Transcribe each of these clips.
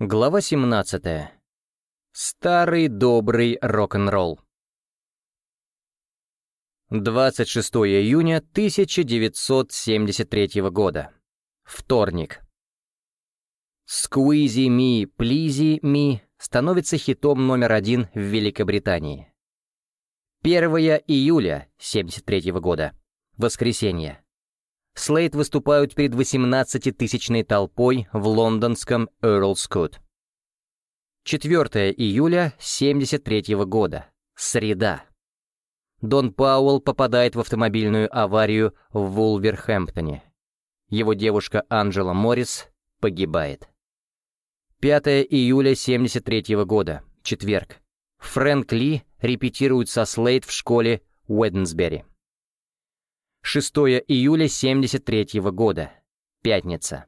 Глава 17. Старый добрый рок-н-ролл. 26 июня 1973 года. Вторник. «Squeezy Me, Pleasy Me» становится хитом номер один в Великобритании. 1 июля 1973 года. Воскресенье. Слейд выступают перед 18-тысячной толпой в лондонском Эрлскут. 4 июля 73 года. Среда. Дон Пауэлл попадает в автомобильную аварию в Вулверхэмптоне. Его девушка Анджела Моррис погибает. 5 июля 73 года. Четверг. Фрэнк Ли репетирует со Слейд в школе Уэднсбери. 6 июля 73 года. Пятница.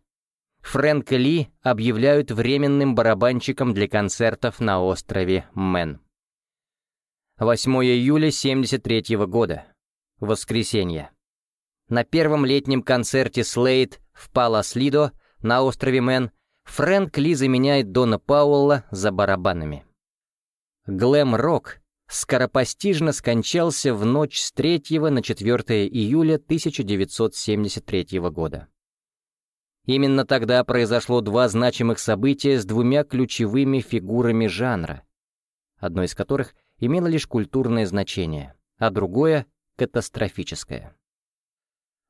Фрэнка Ли объявляют временным барабанщиком для концертов на острове Мэн. 8 июля 73 года. Воскресенье. На первом летнем концерте Слейд в Палас-Лидо на острове Мэн Фрэнк Ли заменяет Дона Пауэлла за барабанами. Глэм-рок скоропостижно скончался в ночь с 3 на 4 июля 1973 года. Именно тогда произошло два значимых события с двумя ключевыми фигурами жанра, одно из которых имело лишь культурное значение, а другое — катастрофическое.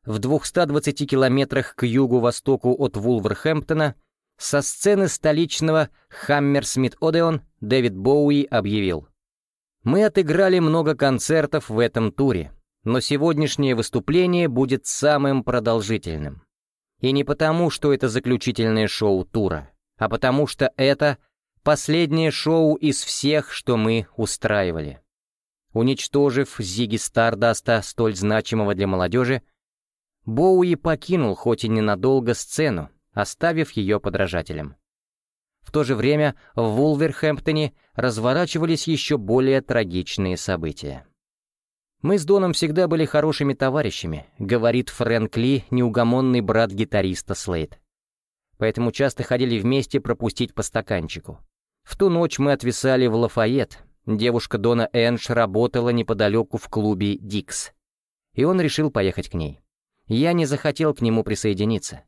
В 220 километрах к югу-востоку от Вулверхэмптона со сцены столичного Хаммерсмит Одеон Дэвид Боуи объявил мы отыграли много концертов в этом туре, но сегодняшнее выступление будет самым продолжительным. И не потому, что это заключительное шоу тура, а потому что это последнее шоу из всех, что мы устраивали. Уничтожив Зиги Стардаста, столь значимого для молодежи, Боуи покинул, хоть и ненадолго, сцену, оставив ее подражателям. В то же время в Вулверхэмптоне разворачивались еще более трагичные события. «Мы с Доном всегда были хорошими товарищами», — говорит Фрэнк Ли, неугомонный брат гитариста Слейд. «Поэтому часто ходили вместе пропустить по стаканчику. В ту ночь мы отвисали в Лафайет. Девушка Дона Энш работала неподалеку в клубе «Дикс». И он решил поехать к ней. Я не захотел к нему присоединиться.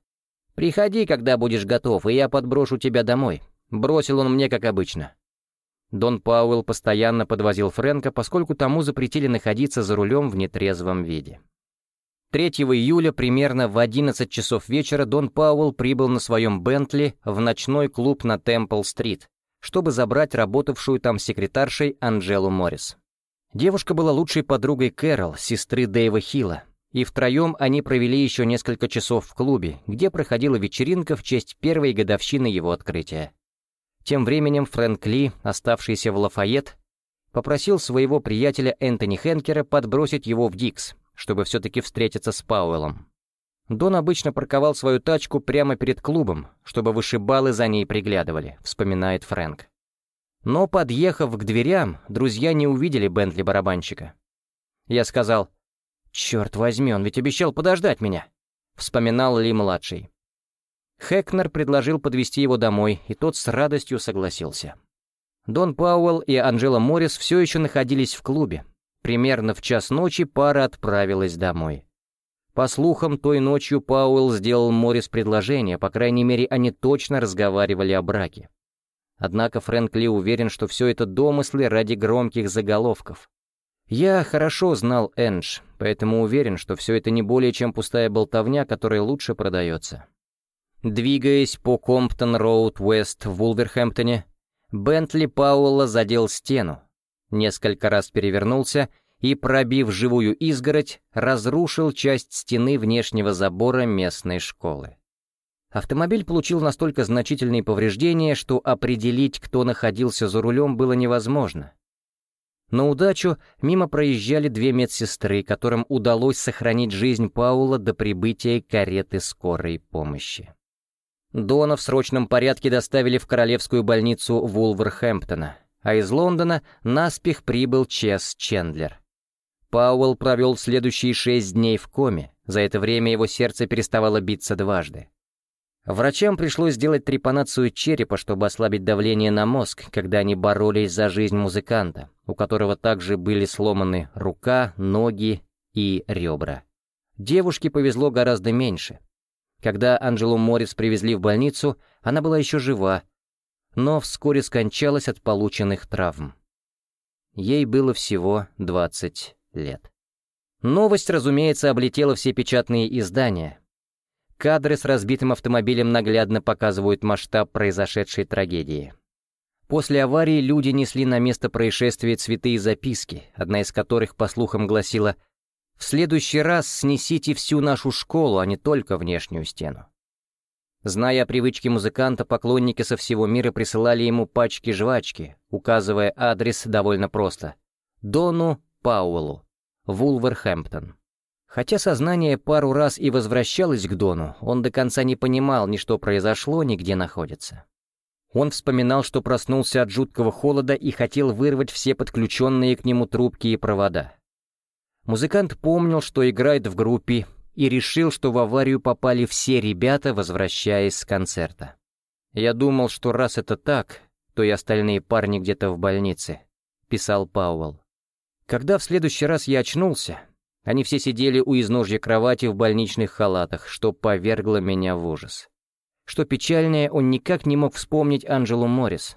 «Приходи, когда будешь готов, и я подброшу тебя домой», — бросил он мне, как обычно. Дон Пауэлл постоянно подвозил Фрэнка, поскольку тому запретили находиться за рулем в нетрезвом виде. 3 июля примерно в 11 часов вечера Дон Пауэлл прибыл на своем Бентли в ночной клуб на Темпл-стрит, чтобы забрать работавшую там секретаршей Анджелу Моррис. Девушка была лучшей подругой Кэрол, сестры Дэйва Хилла, и втроем они провели еще несколько часов в клубе, где проходила вечеринка в честь первой годовщины его открытия. Тем временем Фрэнк Ли, оставшийся в Лафайет, попросил своего приятеля Энтони Хенкера подбросить его в Дикс, чтобы все-таки встретиться с Пауэллом. Дон обычно парковал свою тачку прямо перед клубом, чтобы вышибалы за ней приглядывали, вспоминает Фрэнк. Но, подъехав к дверям, друзья не увидели Бентли-барабанщика. Я сказал, «Черт возьми, он ведь обещал подождать меня», — вспоминал Ли-младший. Хэкнер предложил подвести его домой, и тот с радостью согласился. Дон Пауэлл и Анджела Моррис все еще находились в клубе. Примерно в час ночи пара отправилась домой. По слухам, той ночью Пауэлл сделал Моррис предложение, по крайней мере, они точно разговаривали о браке. Однако Фрэнк Ли уверен, что все это домыслы ради громких заголовков. Я хорошо знал Эндж, поэтому уверен, что все это не более чем пустая болтовня, которая лучше продается. Двигаясь по Комптон-Роуд-Уэст в Вулверхэмптоне, Бентли Пауэлла задел стену, несколько раз перевернулся и, пробив живую изгородь, разрушил часть стены внешнего забора местной школы. Автомобиль получил настолько значительные повреждения, что определить, кто находился за рулем, было невозможно. На удачу мимо проезжали две медсестры, которым удалось сохранить жизнь Пауэлла до прибытия кареты скорой помощи. Дона в срочном порядке доставили в королевскую больницу Вулверхэмптона, а из Лондона наспех прибыл Чес Чендлер. Пауэлл провел следующие шесть дней в коме, за это время его сердце переставало биться дважды. Врачам пришлось сделать трепанацию черепа, чтобы ослабить давление на мозг, когда они боролись за жизнь музыканта, у которого также были сломаны рука, ноги и ребра. Девушке повезло гораздо меньше. Когда Анджелу Моррис привезли в больницу, она была еще жива, но вскоре скончалась от полученных травм. Ей было всего 20 лет. Новость, разумеется, облетела все печатные издания, Кадры с разбитым автомобилем наглядно показывают масштаб произошедшей трагедии. После аварии люди несли на место происшествия цветы и записки, одна из которых, по слухам, гласила «В следующий раз снесите всю нашу школу, а не только внешнюю стену». Зная о привычке музыканта, поклонники со всего мира присылали ему пачки жвачки, указывая адрес довольно просто — Дону Пауэллу, Вулверхэмптон. Хотя сознание пару раз и возвращалось к Дону, он до конца не понимал ни что произошло, ни где находится. Он вспоминал, что проснулся от жуткого холода и хотел вырвать все подключенные к нему трубки и провода. Музыкант помнил, что играет в группе, и решил, что в аварию попали все ребята, возвращаясь с концерта. «Я думал, что раз это так, то и остальные парни где-то в больнице», — писал Пауэлл. «Когда в следующий раз я очнулся, они все сидели у изножья кровати в больничных халатах, что повергло меня в ужас. Что печальнее, он никак не мог вспомнить Анжелу Моррис.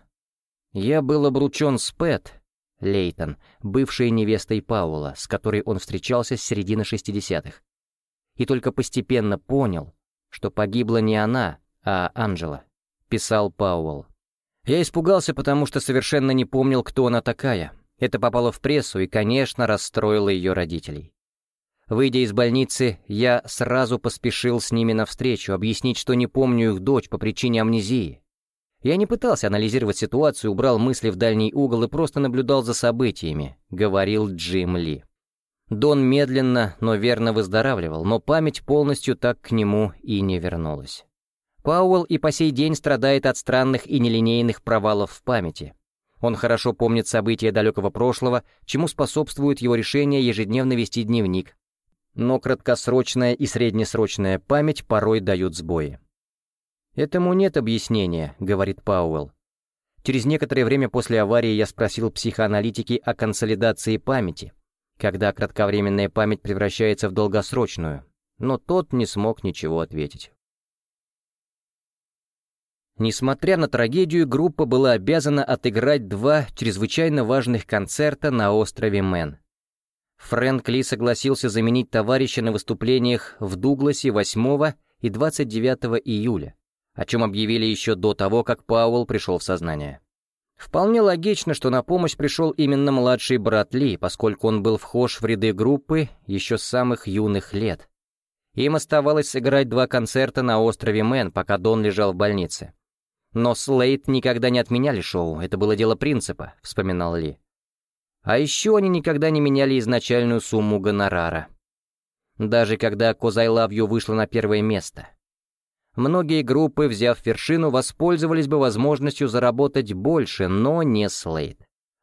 Я был обручен с Пэт, Лейтон, бывшей невестой Паула, с которой он встречался с середины 60-х. И только постепенно понял, что погибла не она, а Анжела, писал Пауэлл. Я испугался, потому что совершенно не помнил, кто она такая. Это попало в прессу и, конечно, расстроило ее родителей. Выйдя из больницы, я сразу поспешил с ними навстречу, объяснить, что не помню их дочь по причине амнезии. Я не пытался анализировать ситуацию, убрал мысли в дальний угол и просто наблюдал за событиями, говорил Джим Ли. Дон медленно, но верно выздоравливал, но память полностью так к нему и не вернулась. Пауэлл и по сей день страдает от странных и нелинейных провалов в памяти. Он хорошо помнит события далекого прошлого, чему способствует его решение ежедневно вести дневник, но краткосрочная и среднесрочная память порой дают сбои. «Этому нет объяснения», — говорит Пауэлл. Через некоторое время после аварии я спросил психоаналитики о консолидации памяти, когда кратковременная память превращается в долгосрочную, но тот не смог ничего ответить. Несмотря на трагедию, группа была обязана отыграть два чрезвычайно важных концерта на острове Мэн. Фрэнк Ли согласился заменить товарища на выступлениях в Дугласе 8 и 29 июля, о чем объявили еще до того, как Пауэлл пришел в сознание. Вполне логично, что на помощь пришел именно младший брат Ли, поскольку он был вхож в ряды группы еще с самых юных лет. Им оставалось сыграть два концерта на острове Мэн, пока Дон лежал в больнице. Но Слейд никогда не отменяли шоу, это было дело принципа, вспоминал Ли. А еще они никогда не меняли изначальную сумму гонорара. Даже когда «Cause I Love You» вышла на первое место. Многие группы, взяв вершину, воспользовались бы возможностью заработать больше, но не Слейд.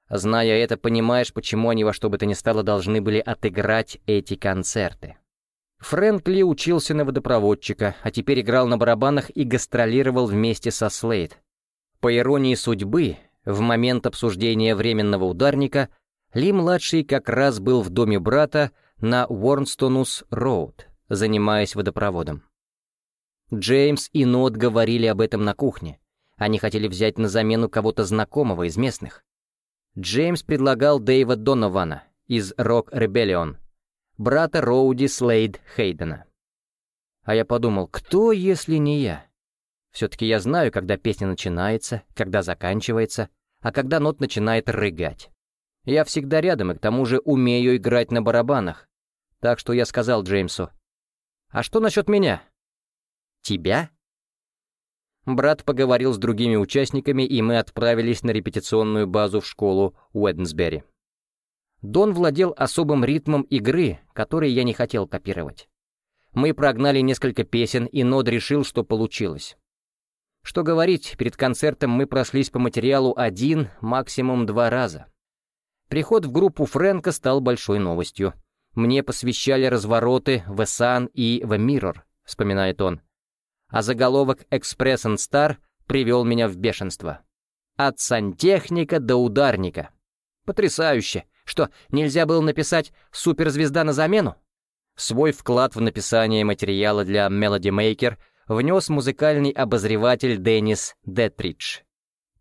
Зная это, понимаешь, почему они во что бы то ни стало должны были отыграть эти концерты. Фрэнк Ли учился на водопроводчика, а теперь играл на барабанах и гастролировал вместе со Слейд. По иронии судьбы, в момент обсуждения временного ударника — ли-младший как раз был в доме брата на Уорнстонус-Роуд, занимаясь водопроводом. Джеймс и Нот говорили об этом на кухне. Они хотели взять на замену кого-то знакомого из местных. Джеймс предлагал Дэйва Донована из Rock Rebellion, брата Роуди Слейд Хейдена. А я подумал, кто, если не я? Все-таки я знаю, когда песня начинается, когда заканчивается, а когда Нот начинает рыгать. Я всегда рядом и к тому же умею играть на барабанах. Так что я сказал Джеймсу, «А что насчет меня?» «Тебя?» Брат поговорил с другими участниками, и мы отправились на репетиционную базу в школу Уэднсбери. Дон владел особым ритмом игры, который я не хотел копировать. Мы прогнали несколько песен, и Нод решил, что получилось. Что говорить, перед концертом мы прошлись по материалу один, максимум два раза. Приход в группу Фрэнка стал большой новостью. «Мне посвящали развороты в Эсан и в Mirror», — вспоминает он. а заголовок «Экспресс Стар» привел меня в бешенство. От сантехника до ударника. Потрясающе! Что, нельзя было написать «Суперзвезда на замену»? Свой вклад в написание материала для Melody Maker внес музыкальный обозреватель Деннис Детридж,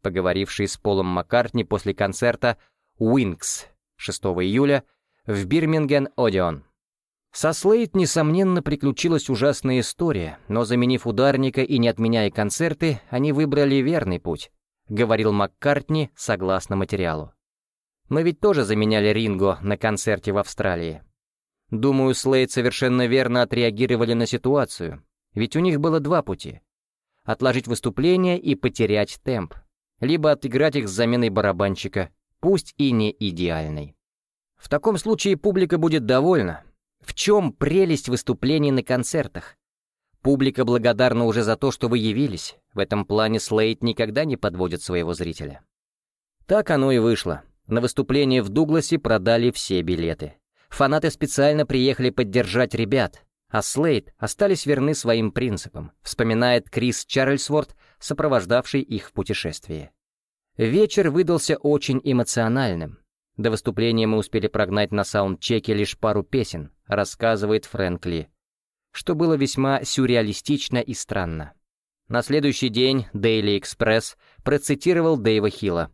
поговоривший с Полом Маккартни после концерта «Wings» 6 июля в Бирминген Одион. Со Слейд, несомненно, приключилась ужасная история, но заменив ударника и не отменяя концерты, они выбрали верный путь, говорил Маккартни согласно материалу. Мы ведь тоже заменяли Ринго на концерте в Австралии. Думаю, Слейд совершенно верно отреагировали на ситуацию, ведь у них было два пути. Отложить выступление и потерять темп, либо отыграть их с заменой барабанщика, пусть и не идеальной. В таком случае публика будет довольна, в чем прелесть выступлений на концертах? Публика благодарна уже за то, что вы явились. В этом плане Слейд никогда не подводит своего зрителя. Так оно и вышло. На выступление в Дугласе продали все билеты. Фанаты специально приехали поддержать ребят, а Слейд остались верны своим принципам, вспоминает Крис Чарльзворт, сопровождавший их в путешествии. Вечер выдался очень эмоциональным. До выступления мы успели прогнать на саундчеке лишь пару песен, рассказывает Фрэнк Ли, что было весьма сюрреалистично и странно. На следующий день Daily Express процитировал Дэйва Хилла.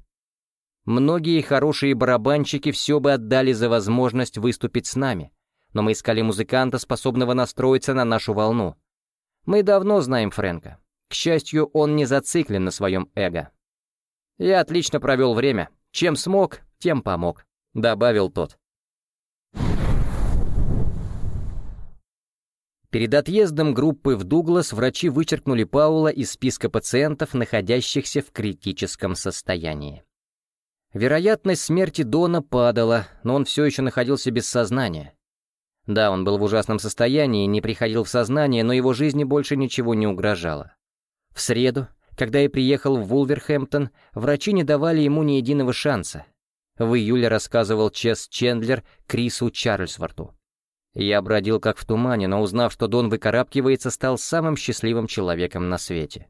«Многие хорошие барабанщики все бы отдали за возможность выступить с нами, но мы искали музыканта, способного настроиться на нашу волну. Мы давно знаем Фрэнка. К счастью, он не зациклен на своем эго. Я отлично провел время. Чем смог, тем помог», — добавил тот. Перед отъездом группы в Дуглас врачи вычеркнули Паула из списка пациентов, находящихся в критическом состоянии. Вероятность смерти Дона падала, но он все еще находился без сознания. Да, он был в ужасном состоянии, не приходил в сознание, но его жизни больше ничего не угрожало. В среду, когда я приехал в Вулверхэмптон, врачи не давали ему ни единого шанса. В июле рассказывал Чес Чендлер Крису Чарльзворту. Я бродил как в тумане, но узнав, что Дон выкарабкивается, стал самым счастливым человеком на свете.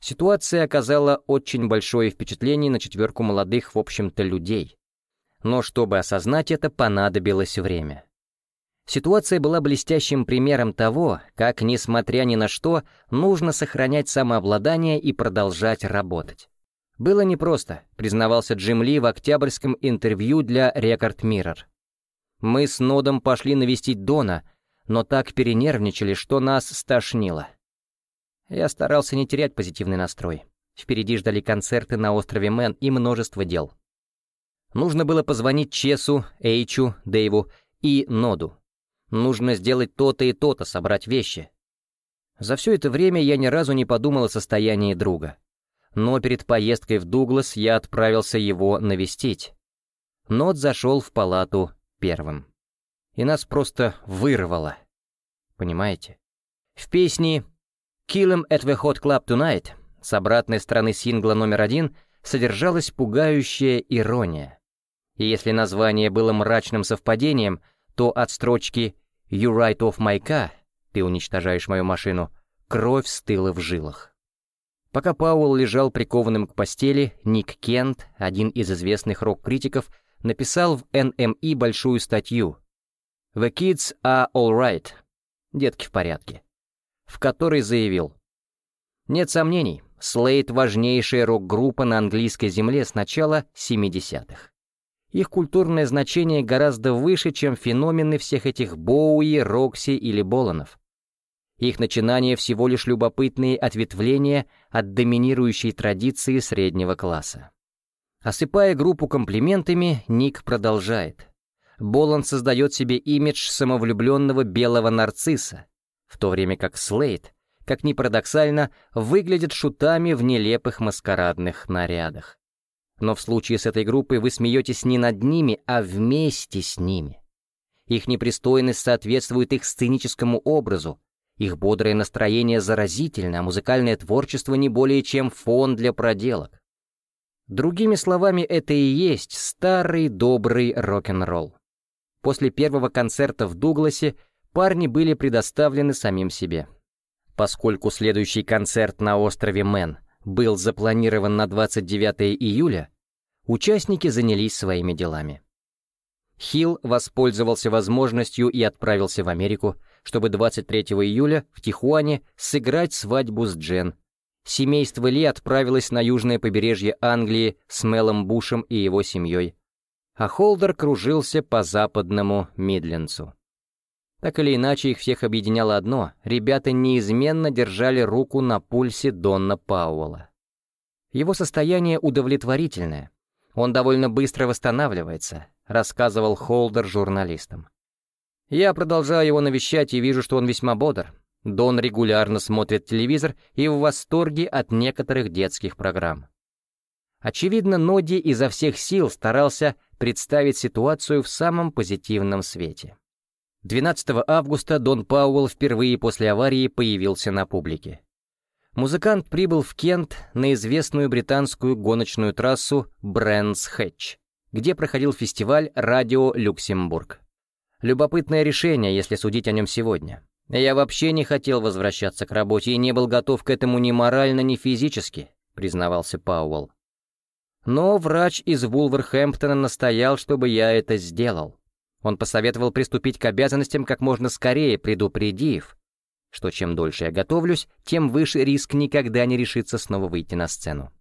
Ситуация оказала очень большое впечатление на четверку молодых, в общем-то, людей. Но чтобы осознать это, понадобилось время. Ситуация была блестящим примером того, как, несмотря ни на что, нужно сохранять самообладание и продолжать работать. Было непросто, признавался Джим Ли в октябрьском интервью для Record Mirror. Мы с Нодом пошли навестить Дона, но так перенервничали, что нас стошнило. Я старался не терять позитивный настрой. Впереди ждали концерты на острове Мэн и множество дел. Нужно было позвонить Чесу, Эйчу, Дэйву и Ноду. Нужно сделать то-то и то-то, собрать вещи. За все это время я ни разу не подумал о состоянии друга. Но перед поездкой в Дуглас я отправился его навестить. Нод зашел в палату первым. И нас просто вырвало. Понимаете? В песне «Kill him at the hot club tonight» с обратной стороны сингла номер один содержалась пугающая ирония. И если название было мрачным совпадением, то от строчки «You write off my car» — «Ты уничтожаешь мою машину» кровь стыла в жилах. Пока Пауэлл лежал прикованным к постели, Ник Кент, один из известных рок-критиков, написал в NME большую статью «The kids are all right» — «Детки в порядке», в которой заявил «Нет сомнений, Слейд — важнейшая рок-группа на английской земле с начала 70-х. Их культурное значение гораздо выше, чем феномены всех этих Боуи, Рокси или Боланов. Их начинания всего лишь любопытные ответвления от доминирующей традиции среднего класса. Осыпая группу комплиментами, Ник продолжает. Боланд создает себе имидж самовлюбленного белого нарцисса, в то время как Слейд, как ни парадоксально, выглядит шутами в нелепых маскарадных нарядах. Но в случае с этой группой вы смеетесь не над ними, а вместе с ними. Их непристойность соответствует их сценическому образу, их бодрое настроение заразительно, а музыкальное творчество не более чем фон для проделок. Другими словами, это и есть старый добрый рок-н-ролл. После первого концерта в Дугласе парни были предоставлены самим себе. Поскольку следующий концерт на острове Мэн был запланирован на 29 июля, участники занялись своими делами. Хилл воспользовался возможностью и отправился в Америку, чтобы 23 июля в Тихуане сыграть свадьбу с Джен. Семейство Ли отправилось на южное побережье Англии с Мелом Бушем и его семьей, а Холдер кружился по западному Мидлендсу. Так или иначе, их всех объединяло одно — ребята неизменно держали руку на пульсе Донна Пауэлла. Его состояние удовлетворительное. Он довольно быстро восстанавливается, рассказывал Холдер журналистам. Я продолжаю его навещать и вижу, что он весьма бодр. Дон регулярно смотрит телевизор и в восторге от некоторых детских программ. Очевидно, Ноди изо всех сил старался представить ситуацию в самом позитивном свете. 12 августа Дон Пауэлл впервые после аварии появился на публике. Музыкант прибыл в Кент на известную британскую гоночную трассу Брэнс Хэтч, где проходил фестиваль «Радио Люксембург». Любопытное решение, если судить о нем сегодня. Я вообще не хотел возвращаться к работе и не был готов к этому ни морально, ни физически, признавался Пауэлл. Но врач из Вулверхэмптона настоял, чтобы я это сделал. Он посоветовал приступить к обязанностям как можно скорее, предупредив, что чем дольше я готовлюсь, тем выше риск никогда не решиться снова выйти на сцену.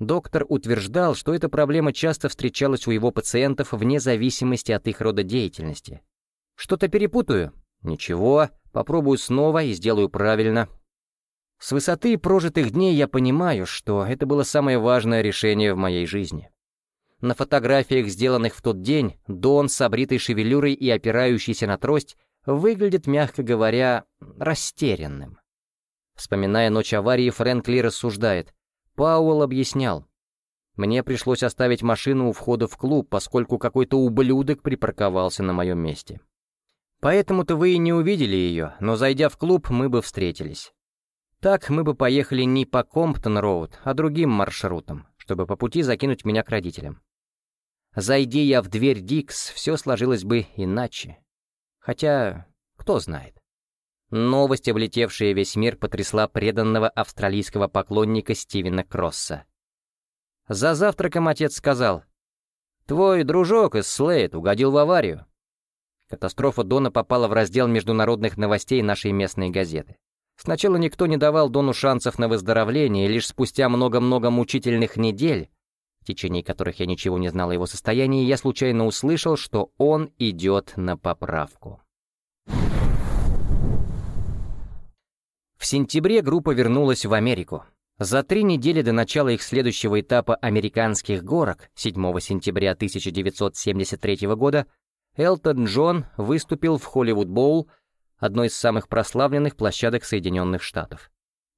Доктор утверждал, что эта проблема часто встречалась у его пациентов вне зависимости от их рода деятельности, что-то перепутаю? Ничего, попробую снова и сделаю правильно. С высоты прожитых дней я понимаю, что это было самое важное решение в моей жизни. На фотографиях, сделанных в тот день, Дон с обритой шевелюрой и опирающийся на трость выглядит, мягко говоря, растерянным. Вспоминая ночь аварии, Фрэнк Ли рассуждает. Пауэлл объяснял. Мне пришлось оставить машину у входа в клуб, поскольку какой-то ублюдок припарковался на моем месте. Поэтому-то вы и не увидели ее, но зайдя в клуб, мы бы встретились. Так мы бы поехали не по Комптон-Роуд, а другим маршрутом, чтобы по пути закинуть меня к родителям. Зайди я в дверь Дикс, все сложилось бы иначе. Хотя, кто знает. Новость, облетевшая весь мир, потрясла преданного австралийского поклонника Стивена Кросса. За завтраком отец сказал, «Твой дружок из Слейд угодил в аварию. Катастрофа Дона попала в раздел международных новостей нашей местной газеты. Сначала никто не давал Дону шансов на выздоровление, и лишь спустя много-много мучительных недель, в течение которых я ничего не знал о его состоянии, я случайно услышал, что он идет на поправку. В сентябре группа вернулась в Америку. За три недели до начала их следующего этапа американских горок, 7 сентября 1973 года, Элтон Джон выступил в Холливуд Боул, одной из самых прославленных площадок Соединенных Штатов.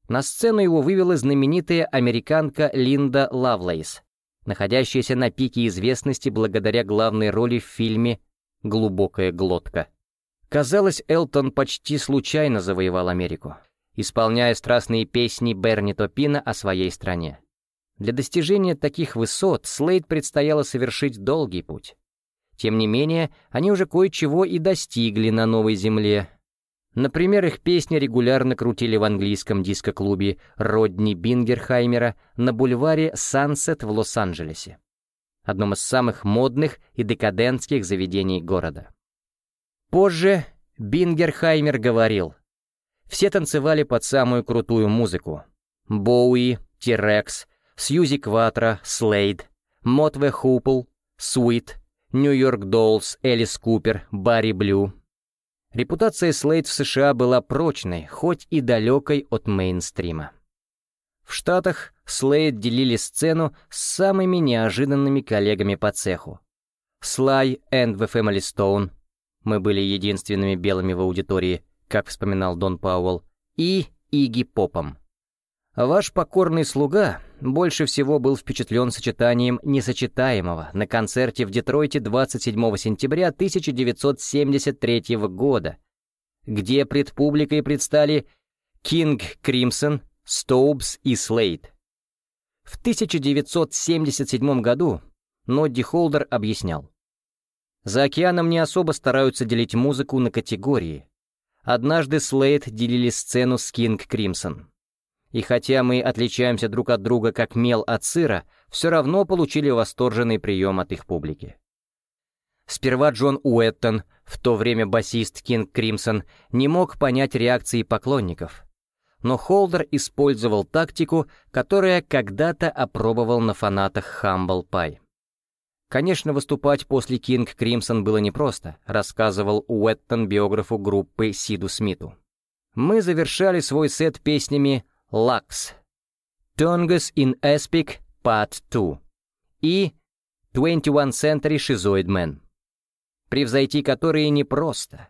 На сцену его вывела знаменитая американка Линда Лавлейс, находящаяся на пике известности благодаря главной роли в фильме «Глубокая глотка». Казалось, Элтон почти случайно завоевал Америку, исполняя страстные песни Берни Топина о своей стране. Для достижения таких высот Слейд предстояло совершить долгий путь. Тем не менее, они уже кое-чего и достигли на новой земле. Например, их песни регулярно крутили в английском диско-клубе Родни Бингерхаймера на бульваре Сансет в Лос-Анджелесе, одном из самых модных и декадентских заведений города. Позже Бингерхаймер говорил, все танцевали под самую крутую музыку. Боуи, T. Rex, Сьюзи Кватро, Slade, Mott the Hoople, Sweet, New York Dolls, Элис Купер, Барри Блю. Репутация Слейд в США была прочной, хоть и далекой от мейнстрима. В Штатах Слейд делили сцену с самыми неожиданными коллегами по цеху. Слай and the Family Stone, мы были единственными белыми в аудитории, как вспоминал Дон Пауэлл, и Иги Попом. Ваш покорный слуга больше всего был впечатлен сочетанием несочетаемого на концерте в Детройте 27 сентября 1973 года, где пред публикой предстали Кинг Кримсон, Стоубс и Слейд. В 1977 году Нодди Холдер объяснял, «За океаном не особо стараются делить музыку на категории, Однажды Слейд делили сцену с Кинг Кримсон. И хотя мы отличаемся друг от друга как мел от сыра, все равно получили восторженный прием от их публики. Сперва Джон Уэттон, в то время басист Кинг Кримсон, не мог понять реакции поклонников. Но Холдер использовал тактику, которая когда-то опробовал на фанатах Humble Pie. Конечно, выступать после Кинг Кримсон было непросто, рассказывал Уэттон биографу группы Сиду Смиту. Мы завершали свой сет песнями «Lux», «Tongus in Aspic Part 2» и «21 Century Schizoid Man», превзойти которые непросто.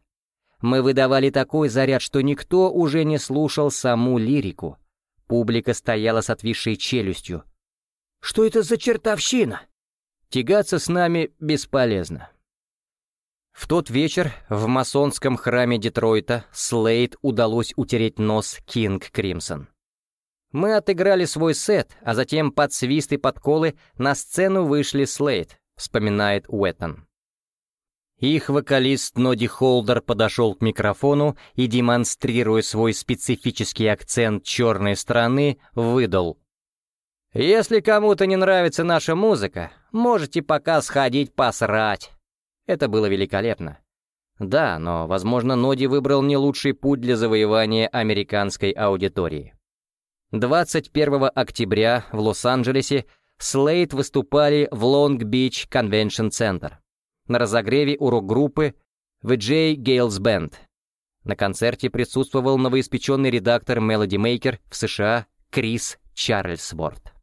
Мы выдавали такой заряд, что никто уже не слушал саму лирику. Публика стояла с отвисшей челюстью. «Что это за чертовщина?» Тягаться с нами бесполезно. В тот вечер в масонском храме Детройта Слейд удалось утереть нос Кинг Кримсон. Мы отыграли свой сет, а затем под свист и подколы на сцену вышли Слейд, вспоминает Уэттон. Их вокалист Ноди Холдер подошел к микрофону и, демонстрируя свой специфический акцент черной страны, выдал если кому-то не нравится наша музыка, можете пока сходить посрать. Это было великолепно. Да, но, возможно, Ноди выбрал не лучший путь для завоевания американской аудитории. 21 октября в Лос-Анджелесе Слейд выступали в Long Beach Convention Center на разогреве у рок-группы The J. Geils Band. На концерте присутствовал новоиспеченный редактор Melody Maker в США Крис Чарльзворт.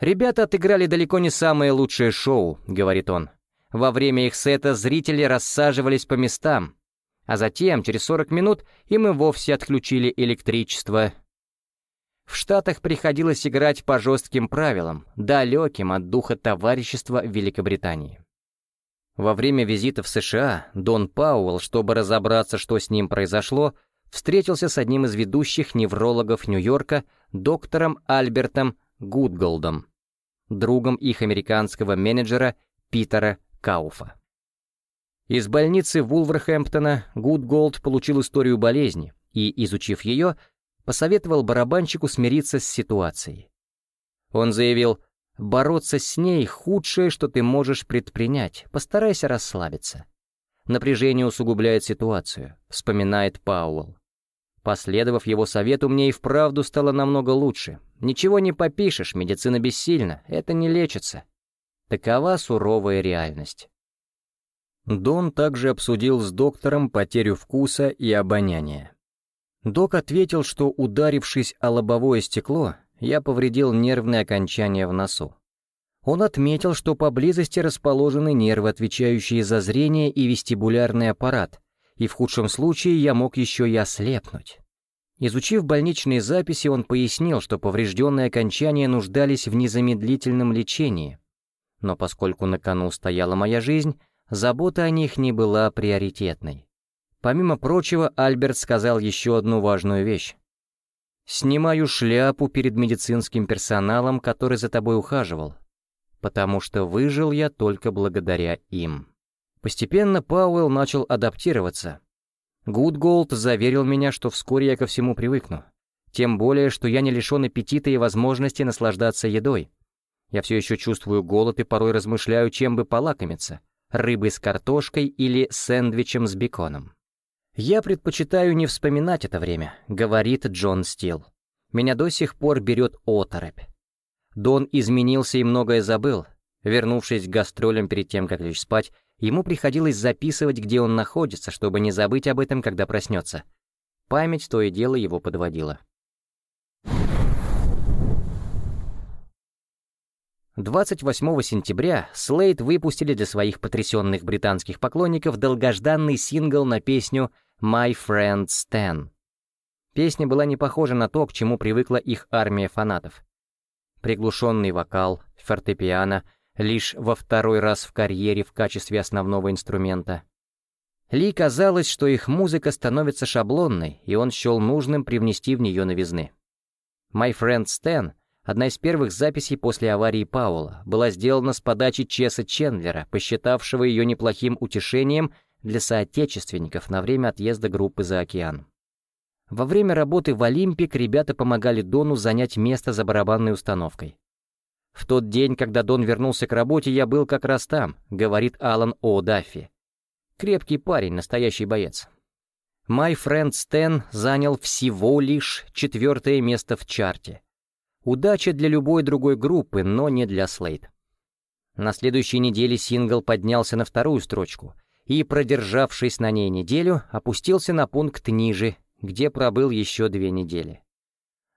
«Ребята отыграли далеко не самое лучшее шоу», — говорит он. Во время их сета зрители рассаживались по местам, а затем, через 40 минут, им и вовсе отключили электричество. В Штатах приходилось играть по жестким правилам, далеким от духа товарищества Великобритании. Во время визита в США Дон Пауэлл, чтобы разобраться, что с ним произошло, встретился с одним из ведущих неврологов Нью-Йорка, доктором Альбертом Гудголдом, другом их американского менеджера Питера Кауфа. Из больницы Вулверхэмптона Гудголд получил историю болезни и, изучив ее, посоветовал барабанщику смириться с ситуацией. Он заявил, «Бороться с ней — худшее, что ты можешь предпринять, постарайся расслабиться». Напряжение усугубляет ситуацию, вспоминает Пауэлл. Последовав его совету, мне и вправду стало намного лучше. Ничего не попишешь, медицина бессильна, это не лечится. Такова суровая реальность. Дон также обсудил с доктором потерю вкуса и обоняния. Док ответил, что, ударившись о лобовое стекло, я повредил нервное окончание в носу. Он отметил, что поблизости расположены нервы, отвечающие за зрение и вестибулярный аппарат, и в худшем случае я мог еще и ослепнуть. Изучив больничные записи, он пояснил, что поврежденные окончания нуждались в незамедлительном лечении. Но поскольку на кону стояла моя жизнь, забота о них не была приоритетной. Помимо прочего, Альберт сказал еще одну важную вещь. «Снимаю шляпу перед медицинским персоналом, который за тобой ухаживал, потому что выжил я только благодаря им». Постепенно Пауэлл начал адаптироваться. Гудголд заверил меня, что вскоре я ко всему привыкну. Тем более, что я не лишен аппетита и возможности наслаждаться едой. Я все еще чувствую голод и порой размышляю, чем бы полакомиться — рыбой с картошкой или сэндвичем с беконом. «Я предпочитаю не вспоминать это время», — говорит Джон Стил. «Меня до сих пор берет оторопь. Дон изменился и многое забыл. Вернувшись к гастролям перед тем, как лечь спать, Ему приходилось записывать, где он находится, чтобы не забыть об этом, когда проснется. Память то и дело его подводила. 28 сентября Слейд выпустили для своих потрясенных британских поклонников долгожданный сингл на песню «My Friend Stan». Песня была не похожа на то, к чему привыкла их армия фанатов. Приглушенный вокал, фортепиано — лишь во второй раз в карьере в качестве основного инструмента. Ли казалось, что их музыка становится шаблонной, и он счел нужным привнести в нее новизны. «My Friend Stan», одна из первых записей после аварии Паула, была сделана с подачи Чеса Чендлера, посчитавшего ее неплохим утешением для соотечественников на время отъезда группы за океан. Во время работы в «Олимпик» ребята помогали Дону занять место за барабанной установкой. «В тот день, когда Дон вернулся к работе, я был как раз там», — говорит Алан О. Даффи. Крепкий парень, настоящий боец. My Friend Stan занял всего лишь четвертое место в чарте. Удача для любой другой группы, но не для Слейд. На следующей неделе сингл поднялся на вторую строчку и, продержавшись на ней неделю, опустился на пункт ниже, где пробыл еще две недели.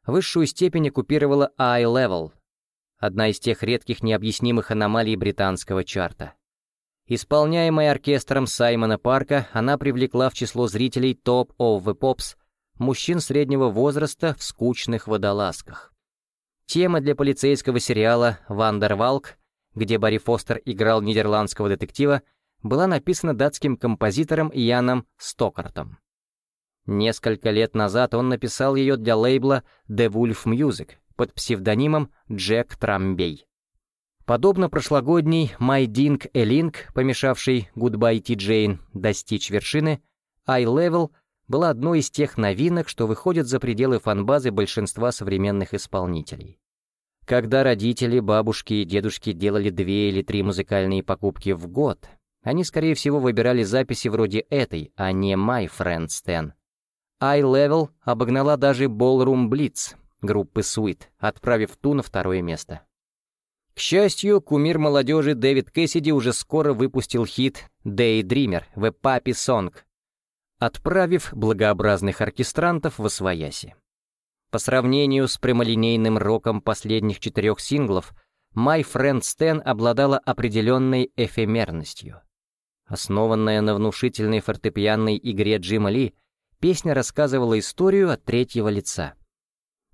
Высшую степень оккупировала Eye Level, одна из тех редких необъяснимых аномалий британского чарта. Исполняемая оркестром Саймона Парка, она привлекла в число зрителей Top of the Pops мужчин среднего возраста в скучных водолазках. Тема для полицейского сериала «Вандервалк», где Барри Фостер играл нидерландского детектива, была написана датским композитором Яном Стокартом. Несколько лет назад он написал ее для лейбла The Wolf Music под псевдонимом Джек Трамбей. Подобно прошлогодней My Ding Link, помешавшей Goodbye T. Jane достичь вершины, iLevel была одной из тех новинок, что выходят за пределы фанбазы большинства современных исполнителей. Когда родители, бабушки и дедушки делали две или три музыкальные покупки в год, они, скорее всего, выбирали записи вроде этой, а не My Friend Stan. iLevel обогнала даже Ballroom Blitz группы Sweet, отправив ту на второе место. К счастью, кумир молодежи Дэвид Кэссиди уже скоро выпустил хит «Daydreamer» в «Папи Сонг», отправив благообразных оркестрантов в Освояси. По сравнению с прямолинейным роком последних четырех синглов, «My Friend Stan» обладала определенной эфемерностью. Основанная на внушительной фортепианной игре Джима Ли, песня рассказывала историю от третьего лица —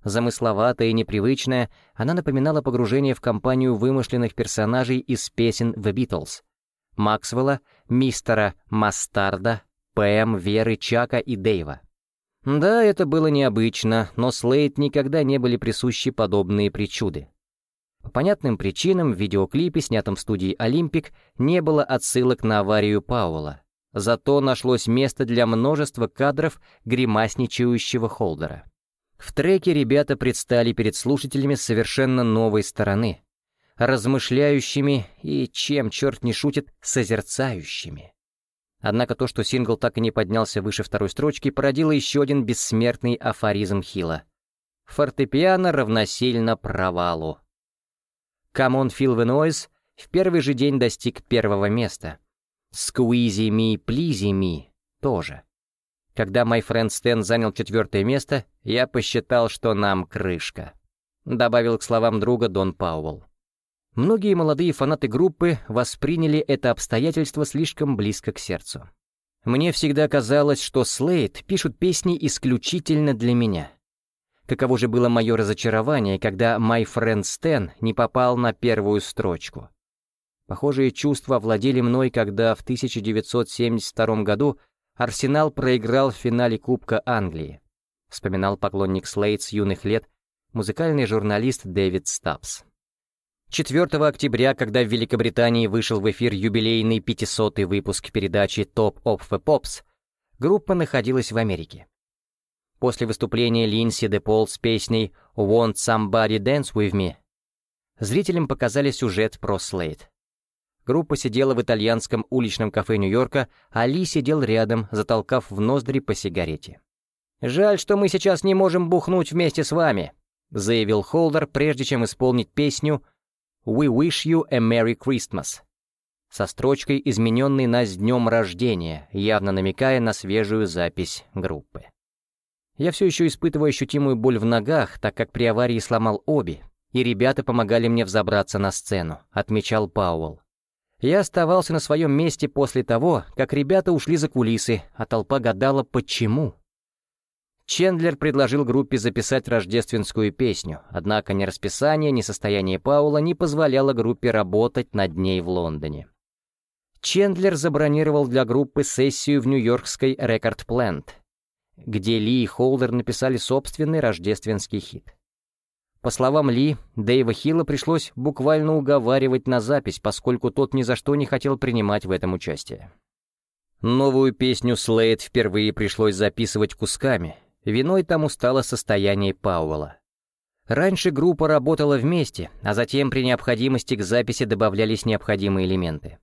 Замысловатая и непривычная, она напоминала погружение в компанию вымышленных персонажей из песен The Beatles. Максвелла, мистера Мастарда, Пэм, Веры, Чака и Дэйва. Да, это было необычно, но Слейд никогда не были присущи подобные причуды. По понятным причинам в видеоклипе, снятом в студии «Олимпик», не было отсылок на аварию Пауэлла. Зато нашлось место для множества кадров гримасничающего Холдера. В треке ребята предстали перед слушателями совершенно новой стороны, размышляющими и, чем черт не шутит, созерцающими. Однако то, что сингл так и не поднялся выше второй строчки, породило еще один бессмертный афоризм Хила. Фортепиано равносильно провалу. «Come on, feel the noise» в первый же день достиг первого места. «Squeezy me, pleasy me» тоже. Когда My Friend Stan занял четвертое место, я посчитал, что нам крышка», — добавил к словам друга Дон Пауэлл. Многие молодые фанаты группы восприняли это обстоятельство слишком близко к сердцу. Мне всегда казалось, что Слейд пишут песни исключительно для меня. Каково же было мое разочарование, когда My Friend Stan не попал на первую строчку. Похожие чувства владели мной, когда в 1972 году Арсенал проиграл в финале Кубка Англии, вспоминал поклонник Слейд с юных лет, музыкальный журналист Дэвид Стапс. 4 октября, когда в Великобритании вышел в эфир юбилейный 500-й выпуск передачи Top of the Pops, группа находилась в Америке. После выступления Линси де Пол с песней «Want Somebody Dance With Me» зрителям показали сюжет про Слейд. Группа сидела в итальянском уличном кафе Нью-Йорка, а Ли сидел рядом, затолкав в ноздри по сигарете. «Жаль, что мы сейчас не можем бухнуть вместе с вами», заявил Холдер, прежде чем исполнить песню «We wish you a Merry Christmas» со строчкой, измененной на «С днем рождения», явно намекая на свежую запись группы. Я все еще испытываю ощутимую боль в ногах, так как при аварии сломал обе, и ребята помогали мне взобраться на сцену, отмечал Пауэлл. Я оставался на своем месте после того, как ребята ушли за кулисы, а толпа гадала, почему. Чендлер предложил группе записать рождественскую песню, однако ни расписание, ни состояние Паула не позволяло группе работать над ней в Лондоне. Чендлер забронировал для группы сессию в нью-йоркской Рекорд Плент, где Ли и Холдер написали собственный рождественский хит. По словам Ли, Дэйва Хилла пришлось буквально уговаривать на запись, поскольку тот ни за что не хотел принимать в этом участие. Новую песню Слейд впервые пришлось записывать кусками, виной тому стало состояние Пауэлла. Раньше группа работала вместе, а затем при необходимости к записи добавлялись необходимые элементы.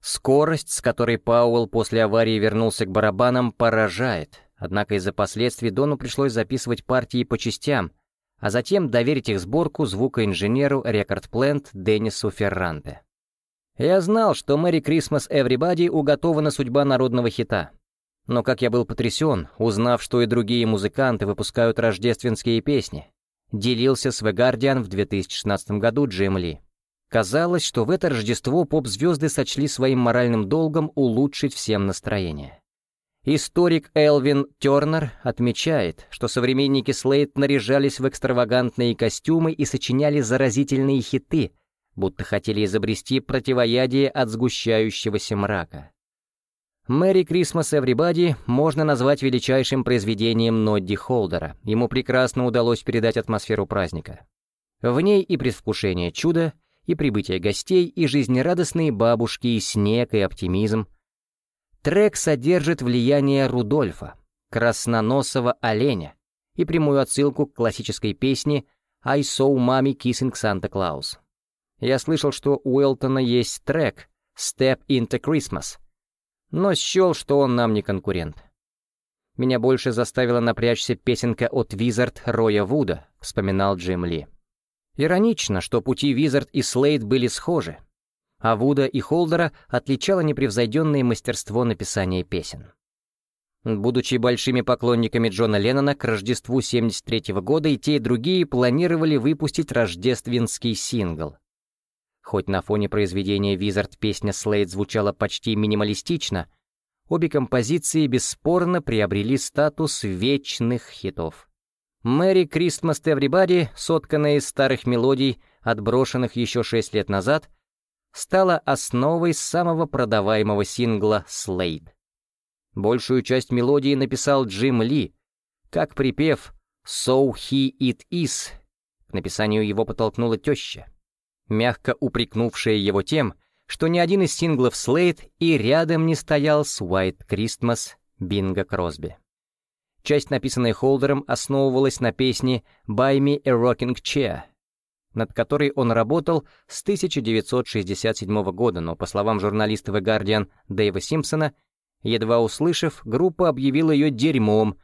Скорость, с которой Пауэлл после аварии вернулся к барабанам, поражает, однако из-за последствий Дону пришлось записывать партии по частям, а затем доверить их сборку звукоинженеру Рекорд Плент Деннису Ферранте. Я знал, что «Мэри Крисмас Everybody» уготована судьба народного хита. Но как я был потрясен, узнав, что и другие музыканты выпускают рождественские песни, делился с The Guardian в 2016 году Джим Ли. Казалось, что в это Рождество поп-звезды сочли своим моральным долгом улучшить всем настроение. Историк Элвин Тернер отмечает, что современники Слейд наряжались в экстравагантные костюмы и сочиняли заразительные хиты, будто хотели изобрести противоядие от сгущающегося мрака. «Мэри Крисмас Эврибади» можно назвать величайшим произведением Нодди Холдера. Ему прекрасно удалось передать атмосферу праздника. В ней и предвкушение чуда, и прибытие гостей, и жизнерадостные бабушки, и снег, и оптимизм. Трек содержит влияние Рудольфа, красноносого оленя, и прямую отсылку к классической песне «I saw mommy kissing Santa Claus». Я слышал, что у Уэлтона есть трек «Step into Christmas», но счел, что он нам не конкурент. Меня больше заставила напрячься песенка от Визард Роя Вуда, вспоминал Джим Ли. Иронично, что пути Визард и Слейд были схожи, а Вуда и Холдера отличало непревзойденное мастерство написания песен. Будучи большими поклонниками Джона Леннона, к Рождеству 73 -го года и те, и другие планировали выпустить рождественский сингл, Хоть на фоне произведения «Визард» песня «Слейд» звучала почти минималистично, обе композиции бесспорно приобрели статус вечных хитов. «Мэри Кристмас Everybody», сотканная из старых мелодий, отброшенных еще шесть лет назад, стала основой самого продаваемого сингла «Слейд». Большую часть мелодии написал Джим Ли, как припев «So he it is». К написанию его подтолкнула теща мягко упрекнувшая его тем, что ни один из синглов Слейд и рядом не стоял с White Christmas Бинго Кросби. Часть, написанная Холдером, основывалась на песне «Buy Me a Rocking Chair», над которой он работал с 1967 года, но, по словам журналиста The Guardian Дэйва Симпсона, едва услышав, группа объявила ее дерьмом,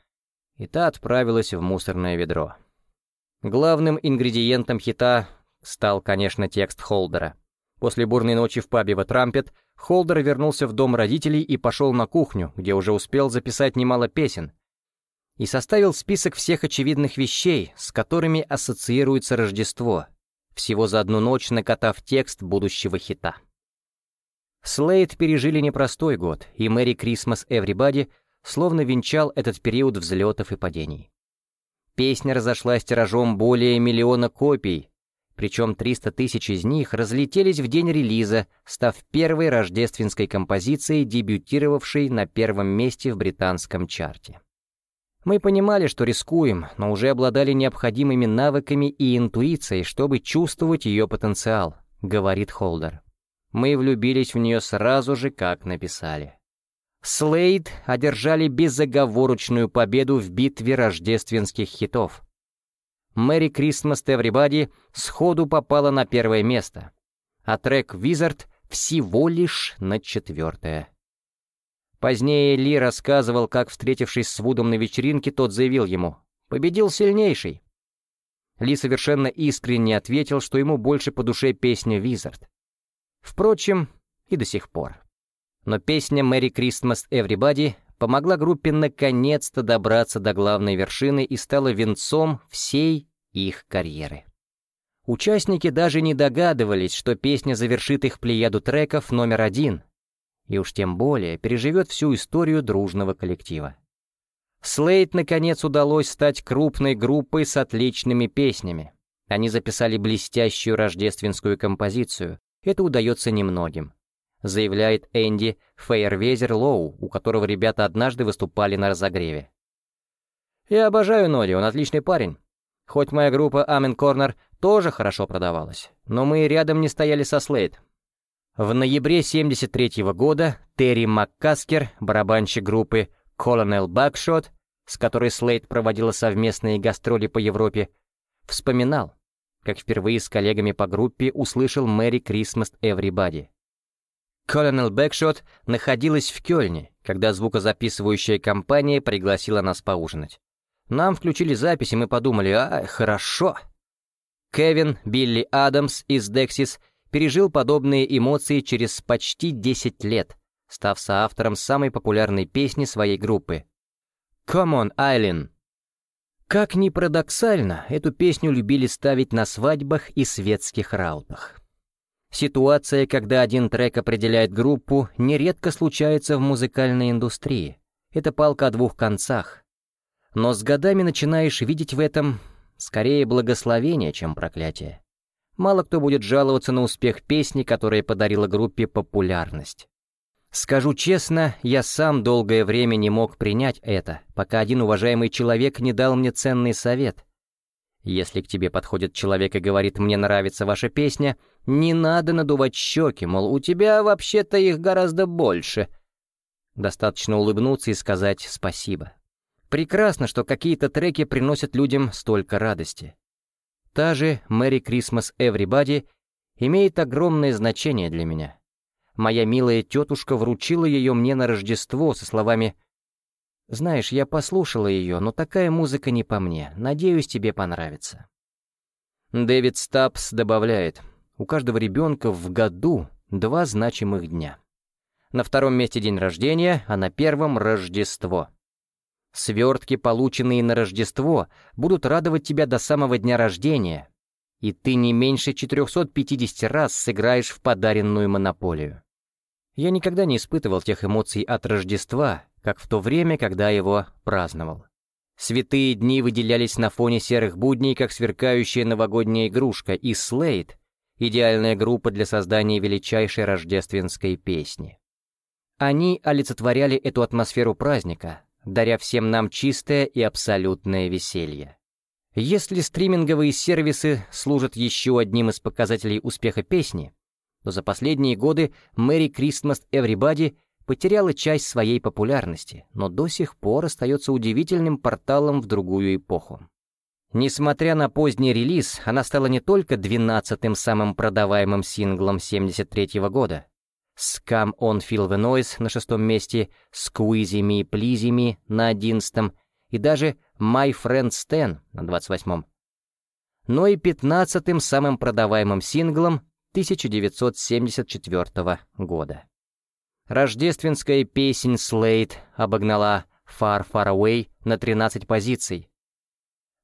и та отправилась в мусорное ведро. Главным ингредиентом хита стал, конечно, текст Холдера. После бурной ночи в пабе в Трампет Холдер вернулся в дом родителей и пошел на кухню, где уже успел записать немало песен, и составил список всех очевидных вещей, с которыми ассоциируется Рождество, всего за одну ночь накатав текст будущего хита. Слейд пережили непростой год, и Мэри Крисмас Everybody словно венчал этот период взлетов и падений. Песня разошлась тиражом более миллиона копий, причем 300 тысяч из них разлетелись в день релиза, став первой рождественской композицией, дебютировавшей на первом месте в британском чарте. Мы понимали, что рискуем, но уже обладали необходимыми навыками и интуицией, чтобы чувствовать ее потенциал, говорит Холдер. Мы влюбились в нее сразу же, как написали. Слейд одержали безоговорочную победу в битве рождественских хитов — «Мэри Крисмас Everybody» сходу попала на первое место, а трек «Wizard» всего лишь на четвертое. Позднее Ли рассказывал, как, встретившись с Вудом на вечеринке, тот заявил ему «Победил сильнейший». Ли совершенно искренне ответил, что ему больше по душе песня «Визард». Впрочем, и до сих пор. Но песня «Мэри Крисмас Everybody» помогла группе наконец-то добраться до главной вершины и стала венцом всей их карьеры. Участники даже не догадывались, что песня завершит их плеяду треков номер один, и уж тем более переживет всю историю дружного коллектива. Слейд, наконец, удалось стать крупной группой с отличными песнями. Они записали блестящую рождественскую композицию, это удается немногим заявляет Энди Фейервезер Лоу, у которого ребята однажды выступали на разогреве. «Я обожаю Ноди, он отличный парень. Хоть моя группа Амен Корнер тоже хорошо продавалась, но мы рядом не стояли со Слейд. В ноябре 1973 года Терри Маккаскер, барабанщик группы Colonel Buckshot, с которой Слейд проводила совместные гастроли по Европе, вспоминал, как впервые с коллегами по группе услышал «Merry Christmas Everybody». Colonel Бэкшот находилась в Кёльне, когда звукозаписывающая компания пригласила нас поужинать. Нам включили запись, и мы подумали, а, хорошо. Кевин Билли Адамс из Dexys пережил подобные эмоции через почти 10 лет, став соавтором самой популярной песни своей группы «Come on, Eileen». Как ни парадоксально, эту песню любили ставить на свадьбах и светских раутах. Ситуация, когда один трек определяет группу, нередко случается в музыкальной индустрии. Это палка о двух концах. Но с годами начинаешь видеть в этом скорее благословение, чем проклятие. Мало кто будет жаловаться на успех песни, которая подарила группе популярность. Скажу честно, я сам долгое время не мог принять это, пока один уважаемый человек не дал мне ценный совет. Если к тебе подходит человек и говорит «мне нравится ваша песня», не надо надувать щеки, мол, у тебя вообще-то их гораздо больше. Достаточно улыбнуться и сказать «спасибо». Прекрасно, что какие-то треки приносят людям столько радости. Та же «Merry Christmas Everybody» имеет огромное значение для меня. Моя милая тетушка вручила ее мне на Рождество со словами «Знаешь, я послушала ее, но такая музыка не по мне. Надеюсь, тебе понравится». Дэвид Стапс добавляет, у каждого ребенка в году два значимых дня. На втором месте день рождения, а на первом — Рождество. Свертки, полученные на Рождество, будут радовать тебя до самого дня рождения, и ты не меньше 450 раз сыграешь в подаренную монополию. Я никогда не испытывал тех эмоций от Рождества, как в то время, когда его праздновал. Святые дни выделялись на фоне серых будней, как сверкающая новогодняя игрушка, и Слейд — идеальная группа для создания величайшей рождественской песни. Они олицетворяли эту атмосферу праздника, даря всем нам чистое и абсолютное веселье. Если стриминговые сервисы служат еще одним из показателей успеха песни, то за последние годы «Merry Christmas Everybody» потеряла часть своей популярности, но до сих пор остается удивительным порталом в другую эпоху. Несмотря на поздний релиз, она стала не только двенадцатым самым продаваемым синглом 73 -го года. «Scam on Feel the Noise» на шестом месте, «Squeezy Me, Please Me» на одиннадцатом и даже «My Friend Stan» на двадцать восьмом, но и пятнадцатым самым продаваемым синглом 1974 года. Рождественская песнь «Слейд» обогнала «Far Far Away» на 13 позиций.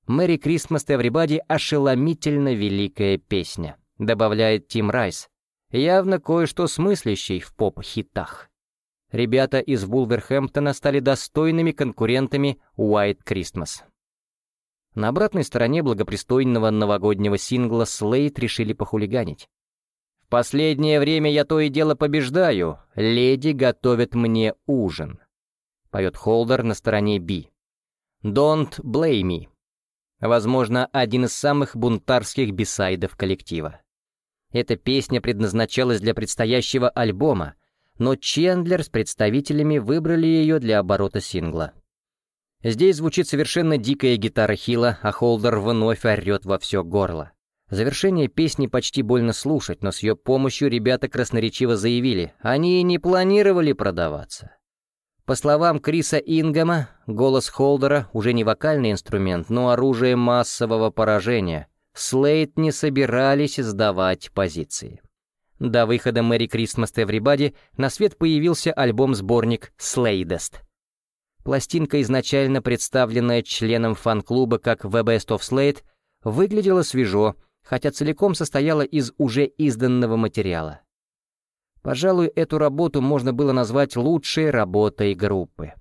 «Merry Christmas Everybody» — ошеломительно великая песня, добавляет Тим Райс, явно кое-что смыслящий в поп-хитах. Ребята из Вулверхэмптона стали достойными конкурентами White Christmas. На обратной стороне благопристойного новогоднего сингла Слейд решили похулиганить. Последнее время я то и дело побеждаю. Леди готовят мне ужин. Поет Холдер на стороне Би. Don't blame me. Возможно, один из самых бунтарских бисайдов коллектива. Эта песня предназначалась для предстоящего альбома, но Чендлер с представителями выбрали ее для оборота сингла. Здесь звучит совершенно дикая гитара Хила, а Холдер вновь орет во все горло. Завершение песни почти больно слушать, но с ее помощью ребята красноречиво заявили, они не планировали продаваться. По словам Криса Ингема, голос Холдера уже не вокальный инструмент, но оружие массового поражения. Слейд не собирались сдавать позиции. До выхода «Merry Christmas Everybody» на свет появился альбом-сборник «Slaydest». Пластинка, изначально представленная членом фан-клуба как «The Best of Slade», выглядела свежо, хотя целиком состояла из уже изданного материала. Пожалуй, эту работу можно было назвать лучшей работой группы.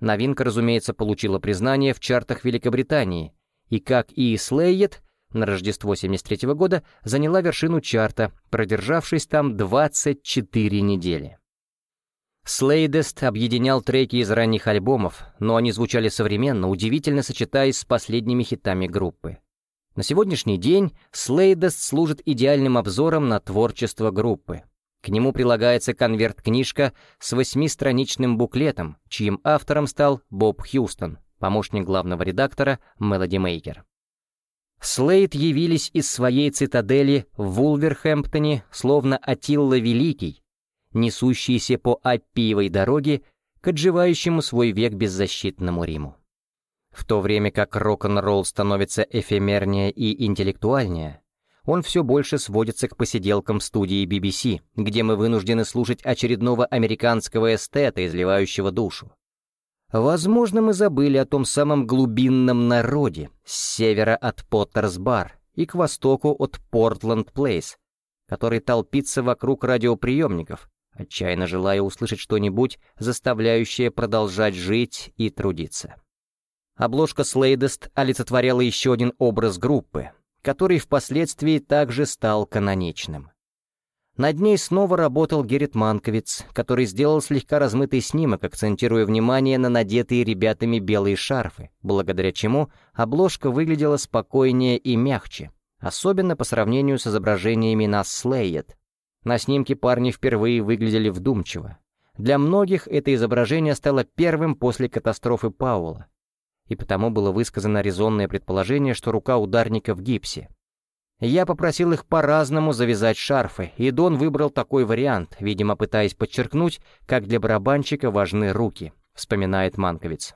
Новинка, разумеется, получила признание в чартах Великобритании, и, как и Слейет, на Рождество 73 -го года заняла вершину чарта, продержавшись там 24 недели. Слейдест объединял треки из ранних альбомов, но они звучали современно, удивительно сочетаясь с последними хитами группы. На сегодняшний день Слейдест служит идеальным обзором на творчество группы. К нему прилагается конверт-книжка с восьмистраничным буклетом, чьим автором стал Боб Хьюстон, помощник главного редактора Мелоди Мейкер. Слейд явились из своей цитадели в Вулверхэмптоне, словно Атилла Великий, несущийся по Аппиевой дороге к отживающему свой век беззащитному Риму. В то время как рок-н-ролл становится эфемернее и интеллектуальнее, он все больше сводится к посиделкам студии BBC, где мы вынуждены слушать очередного американского эстета, изливающего душу. Возможно, мы забыли о том самом глубинном народе с севера от Поттерс-бар и к востоку от Портленд-плейс, который толпится вокруг радиоприемников, отчаянно желая услышать что-нибудь, заставляющее продолжать жить и трудиться. Обложка Слейдест олицетворяла еще один образ группы, который впоследствии также стал каноничным. Над ней снова работал Герrit Манковиц, который сделал слегка размытый снимок, акцентируя внимание на надетые ребятами белые шарфы, благодаря чему обложка выглядела спокойнее и мягче, особенно по сравнению с изображениями на Слейет. На снимке парни впервые выглядели вдумчиво. Для многих это изображение стало первым после катастрофы Пауэлла, и потому было высказано резонное предположение, что рука ударника в гипсе, я попросил их по-разному завязать шарфы, и Дон выбрал такой вариант, видимо, пытаясь подчеркнуть, как для барабанщика важны руки, вспоминает Манковец.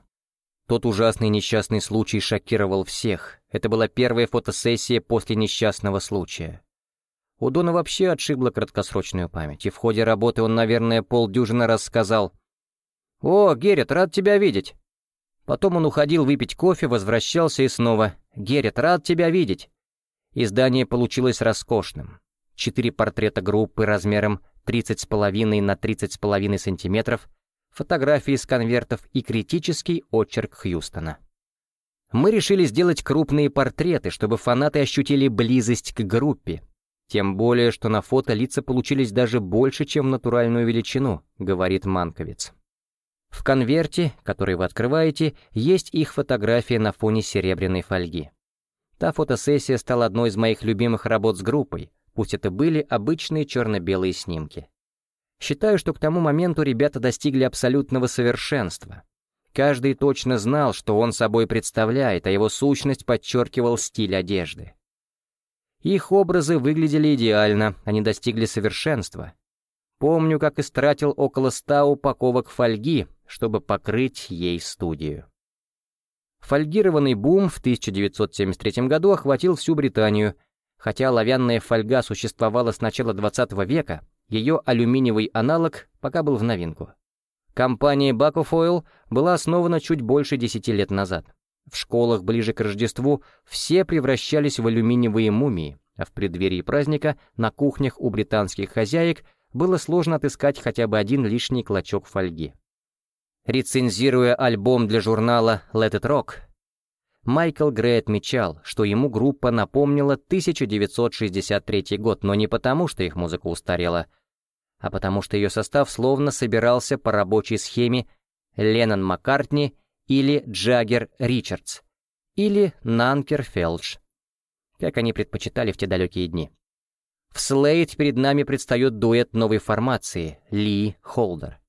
Тот ужасный несчастный случай шокировал всех. Это была первая фотосессия после несчастного случая. У Дона вообще отшибла краткосрочную память, и в ходе работы он, наверное, полдюжины раз сказал «О, Геррит, рад тебя видеть!» Потом он уходил выпить кофе, возвращался и снова «Геррит, рад тебя видеть!» Издание получилось роскошным. Четыре портрета группы размером 30,5 на 30,5 сантиметров, фотографии из конвертов и критический очерк Хьюстона. Мы решили сделать крупные портреты, чтобы фанаты ощутили близость к группе. Тем более, что на фото лица получились даже больше, чем в натуральную величину, говорит Манковец. В конверте, который вы открываете, есть их фотография на фоне серебряной фольги. Та фотосессия стала одной из моих любимых работ с группой, пусть это были обычные черно-белые снимки. Считаю, что к тому моменту ребята достигли абсолютного совершенства. Каждый точно знал, что он собой представляет, а его сущность подчеркивал стиль одежды. Их образы выглядели идеально, они достигли совершенства. Помню, как истратил около ста упаковок фольги, чтобы покрыть ей студию. Фольгированный бум в 1973 году охватил всю Британию. Хотя оловянная фольга существовала с начала 20 века, ее алюминиевый аналог пока был в новинку. Компания Bacofoil была основана чуть больше 10 лет назад. В школах ближе к Рождеству все превращались в алюминиевые мумии, а в преддверии праздника на кухнях у британских хозяек было сложно отыскать хотя бы один лишний клочок фольги. Рецензируя альбом для журнала Let It Rock, Майкл Грей отмечал, что ему группа напомнила 1963 год, но не потому, что их музыка устарела, а потому что ее состав словно собирался по рабочей схеме Леннон Маккартни или Джаггер Ричардс, или Нанкер Фелдж, как они предпочитали в те далекие дни. В Слейд перед нами предстает дуэт новой формации Ли Холдер.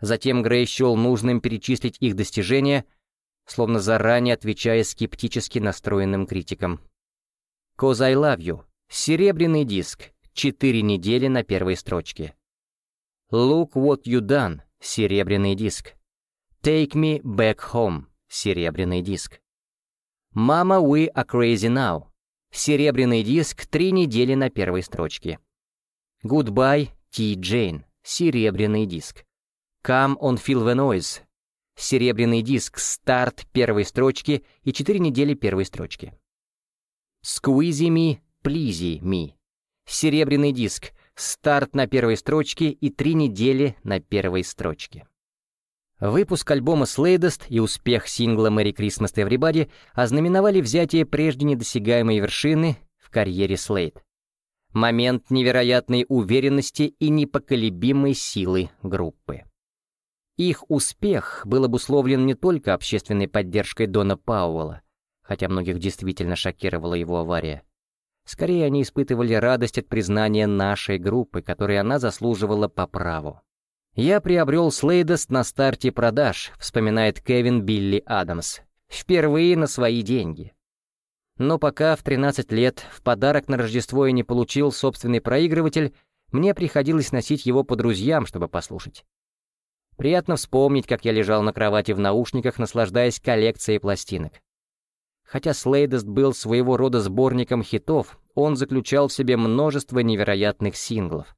Затем Грей счел нужным перечислить их достижения, словно заранее отвечая скептически настроенным критикам. «Cause I Love You» — серебряный диск, четыре недели на первой строчке. «Look What You Done» — серебряный диск. «Take Me Back Home» — серебряный диск. «Mama We Are Crazy Now» — серебряный диск, три недели на первой строчке. «Goodbye, T. Jane» — серебряный диск. Come on Feel the Noise. Серебряный диск, старт первой строчки и четыре недели первой строчки. Squeezy Me, Pleasy Me. Серебряный диск, старт на первой строчке и три недели на первой строчке. Выпуск альбома Sladest и успех сингла Merry Christmas Everybody ознаменовали взятие прежде недосягаемой вершины в карьере Слейд. Момент невероятной уверенности и непоколебимой силы группы. Их успех был обусловлен не только общественной поддержкой Дона Пауэлла, хотя многих действительно шокировала его авария. Скорее, они испытывали радость от признания нашей группы, которой она заслуживала по праву. «Я приобрел Слейдест на старте продаж», — вспоминает Кевин Билли Адамс. «Впервые на свои деньги». Но пока в 13 лет в подарок на Рождество я не получил собственный проигрыватель, мне приходилось носить его по друзьям, чтобы послушать. Приятно вспомнить, как я лежал на кровати в наушниках, наслаждаясь коллекцией пластинок. Хотя Слейдест был своего рода сборником хитов, он заключал в себе множество невероятных синглов.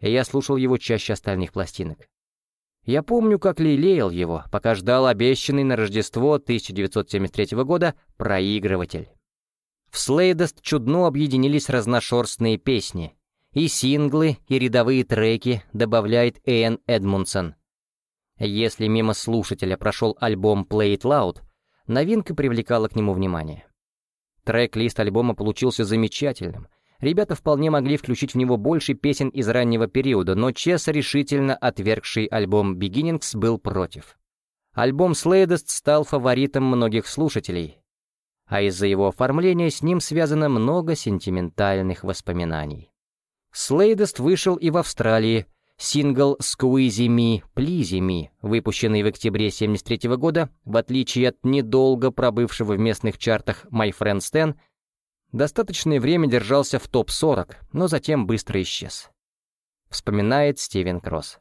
И я слушал его чаще остальных пластинок. Я помню, как лелеял его, пока ждал обещанный на Рождество 1973 года проигрыватель. В Слейдест чудно объединились разношерстные песни. И синглы, и рядовые треки добавляет Иэн Эдмунсон. Если мимо слушателя прошел альбом Play It Loud, новинка привлекала к нему внимание. Трек-лист альбома получился замечательным. Ребята вполне могли включить в него больше песен из раннего периода, но Чес, решительно отвергший альбом Beginnings, был против. Альбом Sladest стал фаворитом многих слушателей, а из-за его оформления с ним связано много сентиментальных воспоминаний. Слейдест вышел и в Австралии. Сингл «Squeezy Me, Pleasy Me», выпущенный в октябре 1973 года, в отличие от недолго пробывшего в местных чартах «My Friend Stan», достаточное время держался в топ-40, но затем быстро исчез. Вспоминает Стивен Кросс.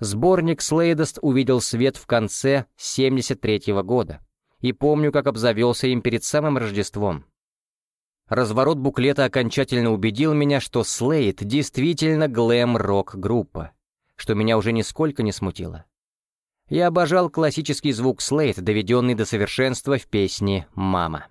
Сборник Слейдест увидел свет в конце 1973 года, и помню, как обзавелся им перед самым Рождеством. Разворот буклета окончательно убедил меня, что Слейд действительно глэм-рок-группа, что меня уже нисколько не смутило. Я обожал классический звук Слейд, доведенный до совершенства в песне «Мама».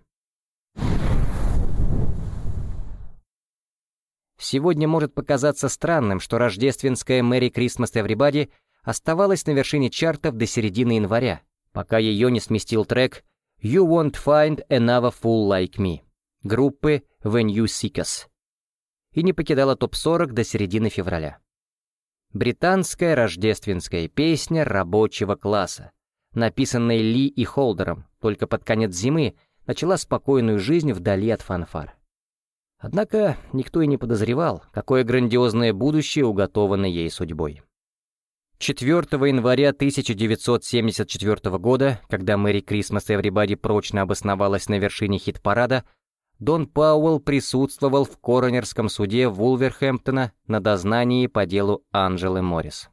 Сегодня может показаться странным, что рождественская «Мэри Крисмас Everybody» оставалась на вершине чартов до середины января, пока ее не сместил трек «You Won't Find Another Fool Like Me» группы When You Seek Us и не покидала топ-40 до середины февраля. Британская рождественская песня рабочего класса, написанная Ли и Холдером, только под конец зимы начала спокойную жизнь вдали от фанфар. Однако никто и не подозревал, какое грандиозное будущее уготовано ей судьбой. 4 января 1974 года, когда Мэри Крисмас Эврибади прочно обосновалась на вершине хит-парада, Дон Пауэлл присутствовал в коронерском суде Вулверхэмптона на дознании по делу Анжелы Моррис.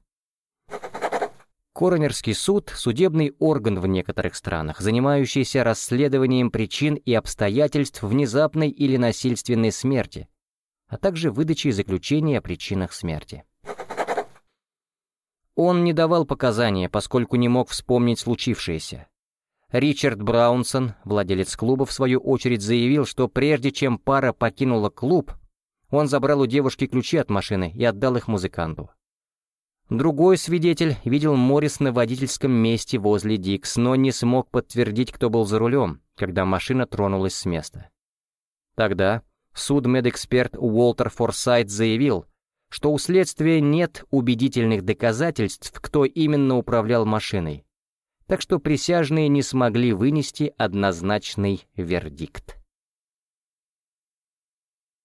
Коронерский суд — судебный орган в некоторых странах, занимающийся расследованием причин и обстоятельств внезапной или насильственной смерти, а также выдачей заключения о причинах смерти. Он не давал показания, поскольку не мог вспомнить случившееся. Ричард Браунсон, владелец клуба, в свою очередь заявил, что прежде чем пара покинула клуб, он забрал у девушки ключи от машины и отдал их музыканту. Другой свидетель видел Моррис на водительском месте возле Дикс, но не смог подтвердить, кто был за рулем, когда машина тронулась с места. Тогда судмедэксперт Уолтер Форсайт заявил, что у следствия нет убедительных доказательств, кто именно управлял машиной, так что присяжные не смогли вынести однозначный вердикт.